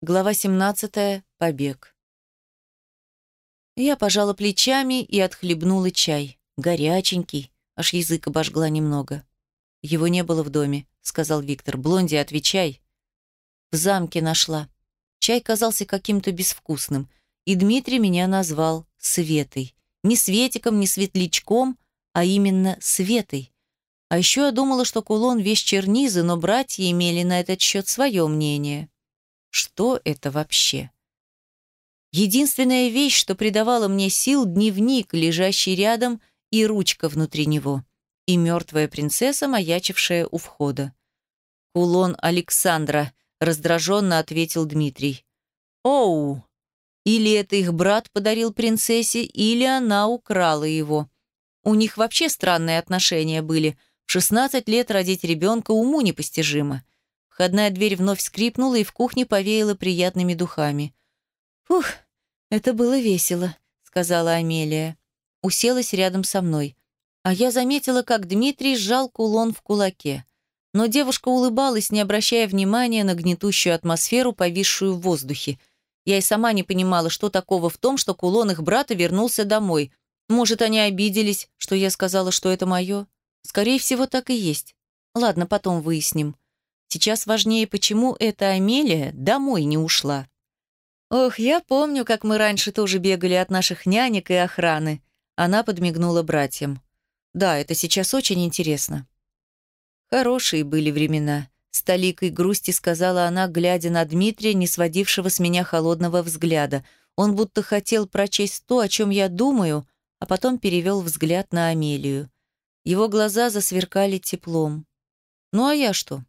Глава 17. Побег. Я пожала плечами и отхлебнула чай. Горяченький, аж язык обожгла немного. «Его не было в доме», — сказал Виктор. «Блонди, отвечай». В замке нашла. Чай казался каким-то безвкусным, и Дмитрий меня назвал Светой. Не Светиком, не Светлячком, а именно Светой. А еще я думала, что кулон весь чернизы, но братья имели на этот счет свое мнение. Что это вообще? Единственная вещь, что придавала мне сил, дневник, лежащий рядом, и ручка внутри него, и мертвая принцесса, маячившая у входа. «Кулон Александра», — раздраженно ответил Дмитрий. «Оу! Или это их брат подарил принцессе, или она украла его. У них вообще странные отношения были. В 16 лет родить ребенка уму непостижимо. Входная дверь вновь скрипнула, и в кухне повеяло приятными духами. «Фух, это было весело», — сказала Амелия. Уселась рядом со мной. А я заметила, как Дмитрий сжал кулон в кулаке. Но девушка улыбалась, не обращая внимания на гнетущую атмосферу, повисшую в воздухе. Я и сама не понимала, что такого в том, что кулон их брата вернулся домой. Может, они обиделись, что я сказала, что это мое? Скорее всего, так и есть. Ладно, потом выясним. Сейчас важнее, почему эта Амелия домой не ушла. Ох, я помню, как мы раньше тоже бегали от наших нянек и охраны. Она подмигнула братьям. Да, это сейчас очень интересно. Хорошие были времена. С толикой грусти сказала она, глядя на Дмитрия, не сводившего с меня холодного взгляда. Он будто хотел прочесть то, о чем я думаю, а потом перевел взгляд на Амелию. Его глаза засверкали теплом. Ну а я что?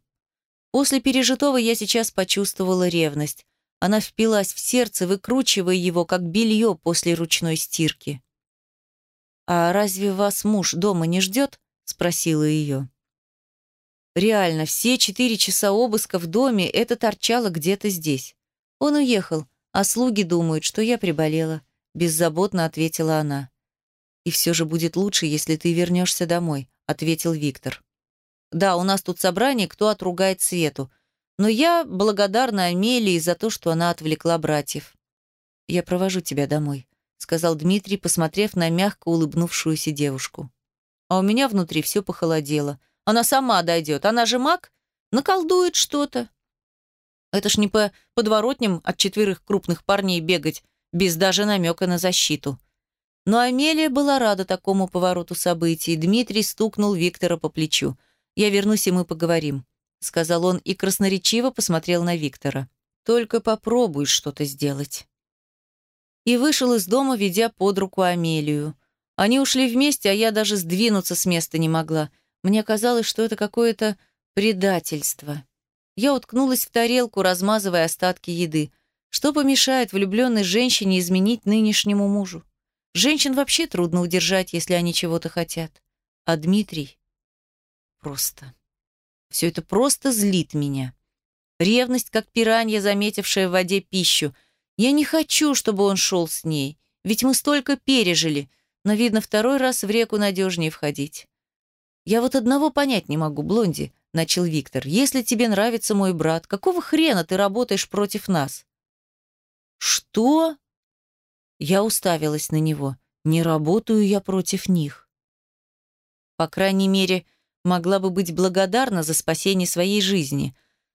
После пережитого я сейчас почувствовала ревность. Она впилась в сердце, выкручивая его, как белье после ручной стирки. «А разве вас муж дома не ждет?» — спросила ее. Реально, все четыре часа обыска в доме это торчало где-то здесь. Он уехал, а слуги думают, что я приболела. Беззаботно ответила она. «И все же будет лучше, если ты вернешься домой», — ответил Виктор. Да, у нас тут собрание, кто отругает Свету. Но я благодарна Амелии за то, что она отвлекла братьев. «Я провожу тебя домой», — сказал Дмитрий, посмотрев на мягко улыбнувшуюся девушку. А у меня внутри все похолодело. Она сама дойдет, она же маг, наколдует что-то. Это ж не по подворотням от четверых крупных парней бегать, без даже намека на защиту. Но Амелия была рада такому повороту событий. Дмитрий стукнул Виктора по плечу — «Я вернусь, и мы поговорим», — сказал он и красноречиво посмотрел на Виктора. «Только попробуй что-то сделать». И вышел из дома, ведя под руку Амелию. Они ушли вместе, а я даже сдвинуться с места не могла. Мне казалось, что это какое-то предательство. Я уткнулась в тарелку, размазывая остатки еды. Что помешает влюбленной женщине изменить нынешнему мужу? Женщин вообще трудно удержать, если они чего-то хотят. А Дмитрий? Просто. Все это просто злит меня. Ревность, как пиранья, заметившая в воде пищу. Я не хочу, чтобы он шел с ней, ведь мы столько пережили, но, видно, второй раз в реку надежнее входить. «Я вот одного понять не могу, Блонди», — начал Виктор. «Если тебе нравится мой брат, какого хрена ты работаешь против нас?» «Что?» Я уставилась на него. «Не работаю я против них». По крайней мере, могла бы быть благодарна за спасение своей жизни.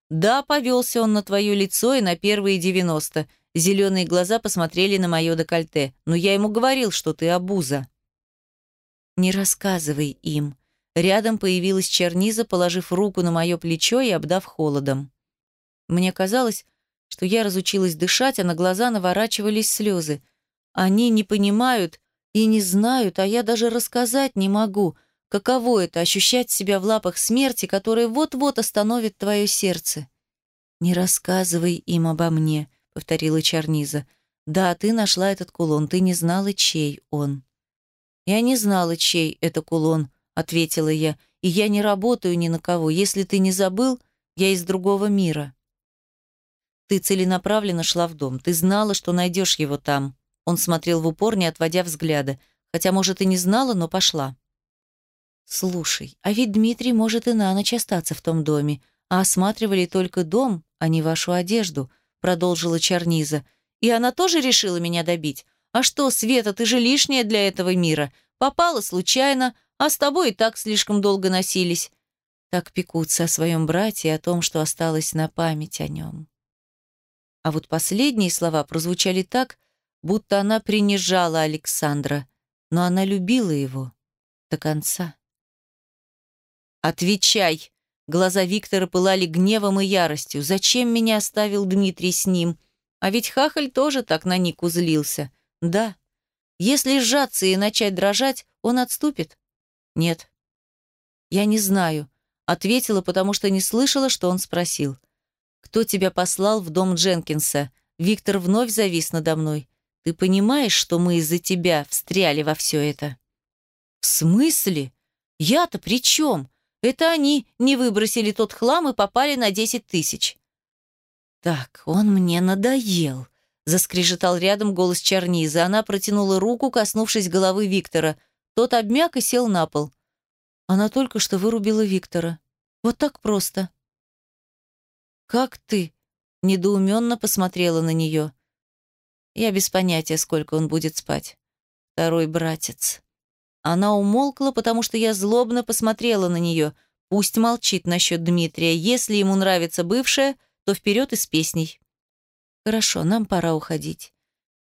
Да, повелся он на твое лицо и на первые девяносто. Зеленые глаза посмотрели на мое декольте. Но я ему говорил, что ты обуза. Не рассказывай им. Рядом появилась черниза, положив руку на мое плечо и обдав холодом. Мне казалось, что я разучилась дышать, а на глаза наворачивались слезы. Они не понимают и не знают, а я даже рассказать не могу — Каково это — ощущать себя в лапах смерти, которая вот-вот остановит твое сердце? «Не рассказывай им обо мне», — повторила Чарниза. «Да, ты нашла этот кулон, ты не знала, чей он». «Я не знала, чей это кулон», — ответила я. «И я не работаю ни на кого. Если ты не забыл, я из другого мира». «Ты целенаправленно шла в дом. Ты знала, что найдешь его там». Он смотрел в упор, не отводя взгляда. Хотя, может, и не знала, но пошла. «Слушай, а ведь Дмитрий может и на ночь остаться в том доме, а осматривали только дом, а не вашу одежду», продолжила Чарниза. «И она тоже решила меня добить? А что, Света, ты же лишняя для этого мира. Попала случайно, а с тобой и так слишком долго носились. Так пекутся о своем брате и о том, что осталось на память о нем». А вот последние слова прозвучали так, будто она принижала Александра, но она любила его до конца. «Отвечай!» Глаза Виктора пылали гневом и яростью. «Зачем меня оставил Дмитрий с ним? А ведь Хахаль тоже так на Нику злился. Да. Если сжаться и начать дрожать, он отступит? Нет. Я не знаю. Ответила, потому что не слышала, что он спросил. «Кто тебя послал в дом Дженкинса?» Виктор вновь завис надо мной. «Ты понимаешь, что мы из-за тебя встряли во все это?» «В смысле? Я-то при чем? Это они не выбросили тот хлам и попали на десять тысяч». «Так, он мне надоел», — заскрежетал рядом голос Чарнизы. Она протянула руку, коснувшись головы Виктора. Тот обмяк и сел на пол. Она только что вырубила Виктора. Вот так просто. «Как ты?» — недоуменно посмотрела на нее. Я без понятия, сколько он будет спать. Второй братец. Она умолкла, потому что я злобно посмотрела на нее. Пусть молчит насчет Дмитрия. Если ему нравится бывшая, то вперед из песней. Хорошо, нам пора уходить.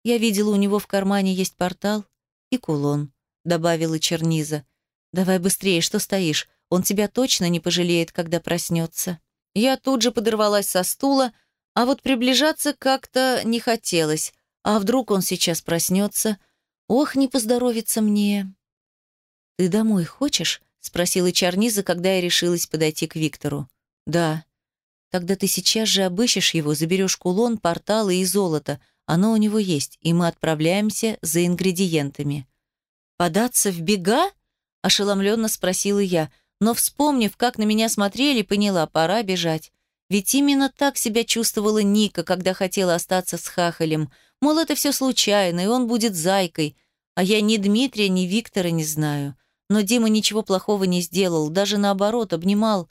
Я видела, у него в кармане есть портал и кулон, добавила Черниза. Давай быстрее, что стоишь? Он тебя точно не пожалеет, когда проснется. Я тут же подорвалась со стула, а вот приближаться как-то не хотелось. А вдруг он сейчас проснется? Ох, не поздоровится мне. «Ты домой хочешь?» — спросила Чарниза, когда я решилась подойти к Виктору. «Да». «Тогда ты сейчас же обыщешь его, заберешь кулон, порталы и золото. Оно у него есть, и мы отправляемся за ингредиентами». «Податься в бега?» — ошеломленно спросила я, но, вспомнив, как на меня смотрели, поняла, пора бежать. Ведь именно так себя чувствовала Ника, когда хотела остаться с Хахалем. Мол, это все случайно, и он будет зайкой. А я ни Дмитрия, ни Виктора не знаю. Но Дима ничего плохого не сделал, даже наоборот, обнимал.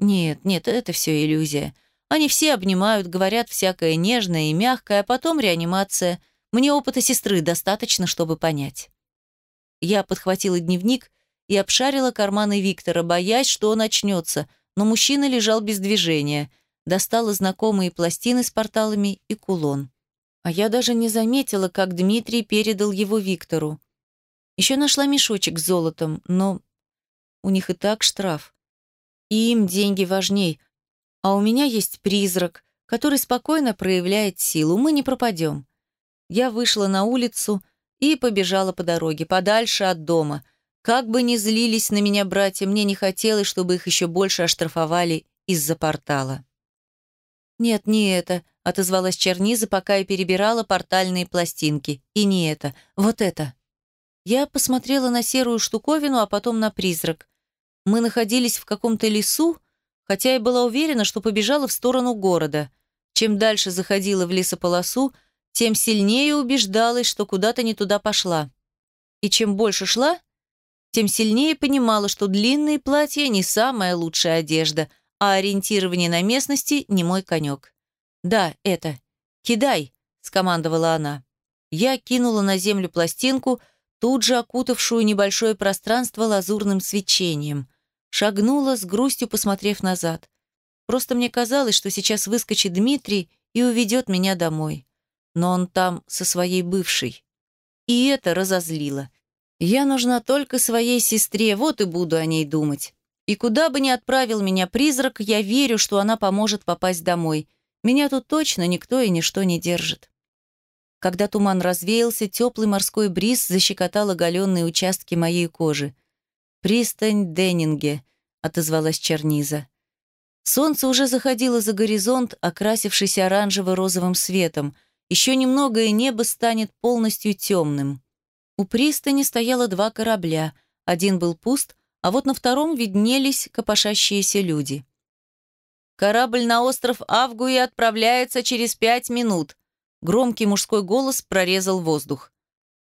Нет, нет, это все иллюзия. Они все обнимают, говорят всякое нежное и мягкое, а потом реанимация. Мне опыта сестры достаточно, чтобы понять. Я подхватила дневник и обшарила карманы Виктора, боясь, что он очнется, но мужчина лежал без движения. Достала знакомые пластины с порталами и кулон. А я даже не заметила, как Дмитрий передал его Виктору. Еще нашла мешочек с золотом, но у них и так штраф. И им деньги важней. А у меня есть призрак, который спокойно проявляет силу. Мы не пропадем. Я вышла на улицу и побежала по дороге, подальше от дома. Как бы ни злились на меня братья, мне не хотелось, чтобы их еще больше оштрафовали из-за портала. «Нет, не это», — отозвалась Черниза, пока я перебирала портальные пластинки. «И не это. Вот это». Я посмотрела на серую штуковину, а потом на призрак. Мы находились в каком-то лесу, хотя я была уверена, что побежала в сторону города. Чем дальше заходила в лесополосу, тем сильнее убеждалась, что куда-то не туда пошла. И чем больше шла, тем сильнее понимала, что длинные платья не самая лучшая одежда, а ориентирование на местности не мой конек. «Да, это. Кидай!» — скомандовала она. Я кинула на землю пластинку — тут же окутавшую небольшое пространство лазурным свечением. Шагнула с грустью, посмотрев назад. Просто мне казалось, что сейчас выскочит Дмитрий и уведет меня домой. Но он там со своей бывшей. И это разозлило. Я нужна только своей сестре, вот и буду о ней думать. И куда бы ни отправил меня призрак, я верю, что она поможет попасть домой. Меня тут точно никто и ничто не держит. Когда туман развеялся, теплый морской бриз защекотал оголенные участки моей кожи. «Пристань Деннинге», — отозвалась Черниза. Солнце уже заходило за горизонт, окрасившись оранжево-розовым светом. Еще немного, и небо станет полностью темным. У пристани стояло два корабля. Один был пуст, а вот на втором виднелись копошащиеся люди. «Корабль на остров Авгуи отправляется через пять минут», Громкий мужской голос прорезал воздух.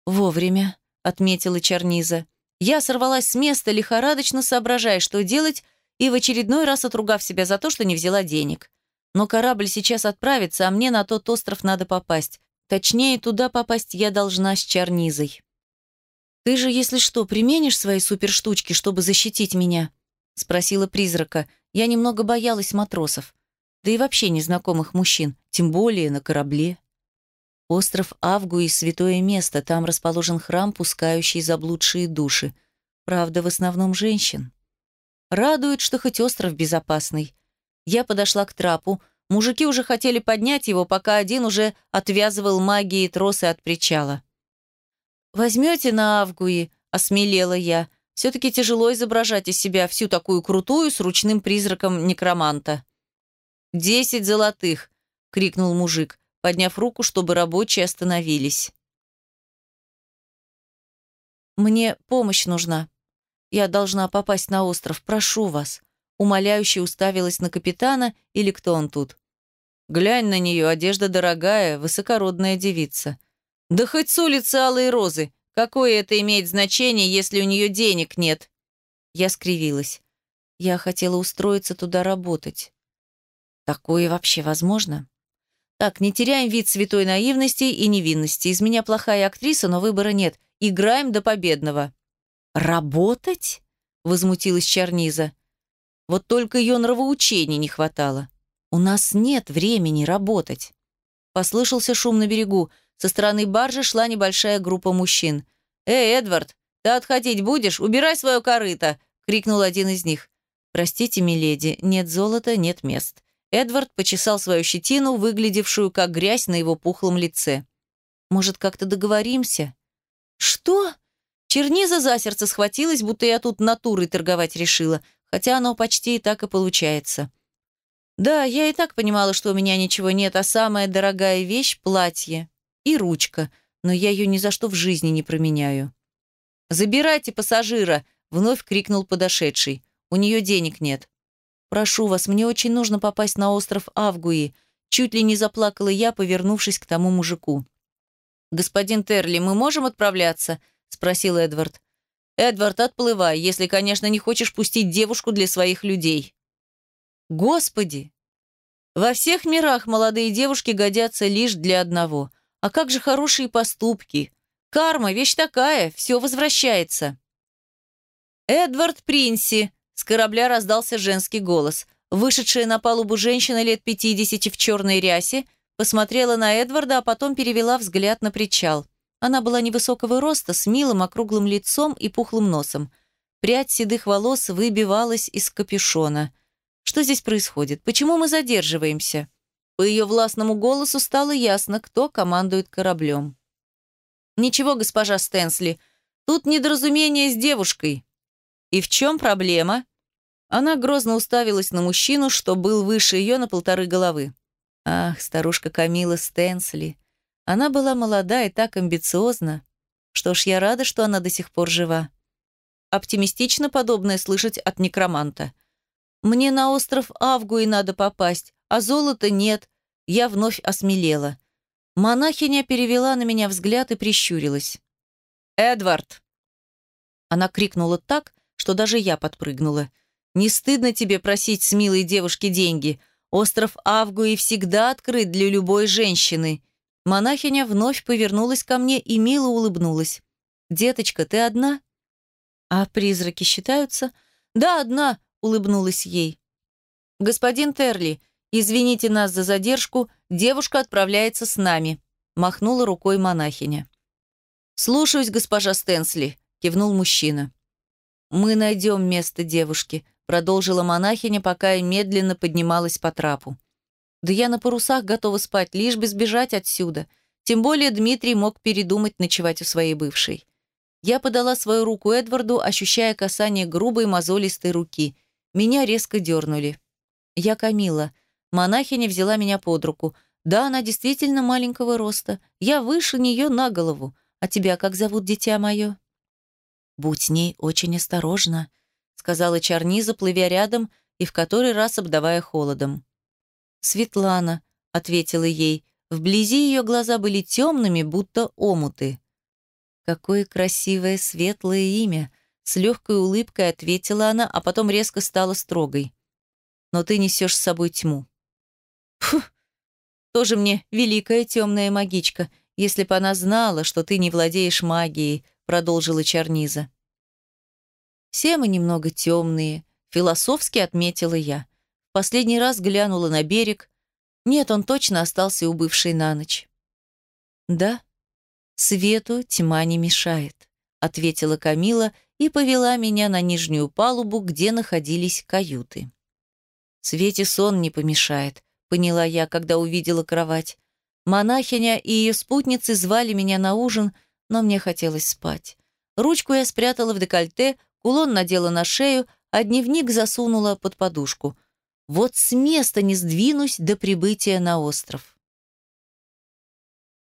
«Вовремя», — отметила Черниза. Я сорвалась с места, лихорадочно соображая, что делать, и в очередной раз отругав себя за то, что не взяла денег. Но корабль сейчас отправится, а мне на тот остров надо попасть. Точнее, туда попасть я должна с Чарнизой. «Ты же, если что, применишь свои суперштучки, чтобы защитить меня?» — спросила призрака. Я немного боялась матросов. Да и вообще незнакомых мужчин, тем более на корабле. Остров Авгуи — святое место, там расположен храм, пускающий заблудшие души. Правда, в основном женщин. Радует, что хоть остров безопасный. Я подошла к трапу. Мужики уже хотели поднять его, пока один уже отвязывал магией тросы от причала. «Возьмете на Авгуи?» — осмелела я. Все-таки тяжело изображать из себя всю такую крутую с ручным призраком некроманта. «Десять золотых!» — крикнул мужик, подняв руку, чтобы рабочие остановились. «Мне помощь нужна», я должна попасть на остров, прошу вас». Умоляюще уставилась на капитана или кто он тут. «Глянь на нее, одежда дорогая, высокородная девица». «Да хоть с улицы Алые Розы. Какое это имеет значение, если у нее денег нет?» Я скривилась. Я хотела устроиться туда работать. Такое вообще возможно? Так, не теряем вид святой наивности и невинности. Из меня плохая актриса, но выбора нет. Играем до победного. «Работать?» — возмутилась Чарниза. «Вот только ее нравоучений не хватало. У нас нет времени работать». Послышался шум на берегу. Со стороны баржи шла небольшая группа мужчин. «Эй, Эдвард, ты отходить будешь? Убирай свое корыто!» — крикнул один из них. «Простите, миледи, нет золота, нет мест». Эдвард почесал свою щетину, выглядевшую как грязь на его пухлом лице. «Может, как-то договоримся?» «Что?» Черниза за сердце схватилась, будто я тут натурой торговать решила, хотя оно почти и так и получается. Да, я и так понимала, что у меня ничего нет, а самая дорогая вещь — платье и ручка, но я ее ни за что в жизни не променяю. «Забирайте пассажира!» — вновь крикнул подошедший. «У нее денег нет». «Прошу вас, мне очень нужно попасть на остров Авгуи», чуть ли не заплакала я, повернувшись к тому мужику. «Господин Терли, мы можем отправляться?» спросил Эдвард. «Эдвард, отплывай, если, конечно, не хочешь пустить девушку для своих людей». «Господи! Во всех мирах молодые девушки годятся лишь для одного. А как же хорошие поступки? Карма — вещь такая, все возвращается». «Эдвард Принси!» — с корабля раздался женский голос. Вышедшая на палубу женщина лет пятидесяти в черной рясе посмотрела на Эдварда, а потом перевела взгляд на причал. Она была невысокого роста, с милым округлым лицом и пухлым носом. Прядь седых волос выбивалась из капюшона. Что здесь происходит? Почему мы задерживаемся? По ее властному голосу стало ясно, кто командует кораблем. «Ничего, госпожа Стэнсли, тут недоразумение с девушкой». «И в чем проблема?» Она грозно уставилась на мужчину, что был выше ее на полторы головы. «Ах, старушка Камила Стэнсли, она была молода и так амбициозна. Что ж, я рада, что она до сих пор жива. Оптимистично подобное слышать от некроманта. «Мне на остров Авгуи надо попасть, а золота нет». Я вновь осмелела. Монахиня перевела на меня взгляд и прищурилась. «Эдвард!» Она крикнула так, что даже я подпрыгнула. «Не стыдно тебе просить с милой девушки деньги? Остров Авгуи всегда открыт для любой женщины. Монахиня вновь повернулась ко мне и мило улыбнулась. «Деточка, ты одна?» «А призраки считаются?» «Да, одна», — улыбнулась ей. «Господин Терли, извините нас за задержку, девушка отправляется с нами», — махнула рукой монахиня. «Слушаюсь, госпожа Стэнсли», — кивнул мужчина. «Мы найдем место девушки», — продолжила монахиня, пока я медленно поднималась по трапу. Да я на парусах готова спать, лишь бы сбежать отсюда. Тем более Дмитрий мог передумать ночевать у своей бывшей. Я подала свою руку Эдварду, ощущая касание грубой мозолистой руки. Меня резко дернули. Я Камила. Монахиня взяла меня под руку. Да, она действительно маленького роста. Я выше нее на голову. А тебя как зовут, дитя мое? Будь с ней очень осторожна, сказала Чарниза, плывя рядом и в который раз обдавая холодом. «Светлана», — ответила ей. Вблизи ее глаза были темными, будто омуты. «Какое красивое, светлое имя!» С легкой улыбкой ответила она, а потом резко стала строгой. «Но ты несешь с собой тьму». Фу, тоже мне великая темная магичка, если бы она знала, что ты не владеешь магией, продолжила Чарниза. Все мы немного темные, философски отметила я. Последний раз глянула на берег. Нет, он точно остался у бывшей на ночь. Да, свету тьма не мешает, ответила Камила и повела меня на нижнюю палубу, где находились каюты. Свете сон не помешает, поняла я, когда увидела кровать. Монахиня и ее спутницы звали меня на ужин, но мне хотелось спать. Ручку я спрятала в декольте, кулон надела на шею, а дневник засунула под подушку. Вот с места не сдвинусь до прибытия на остров.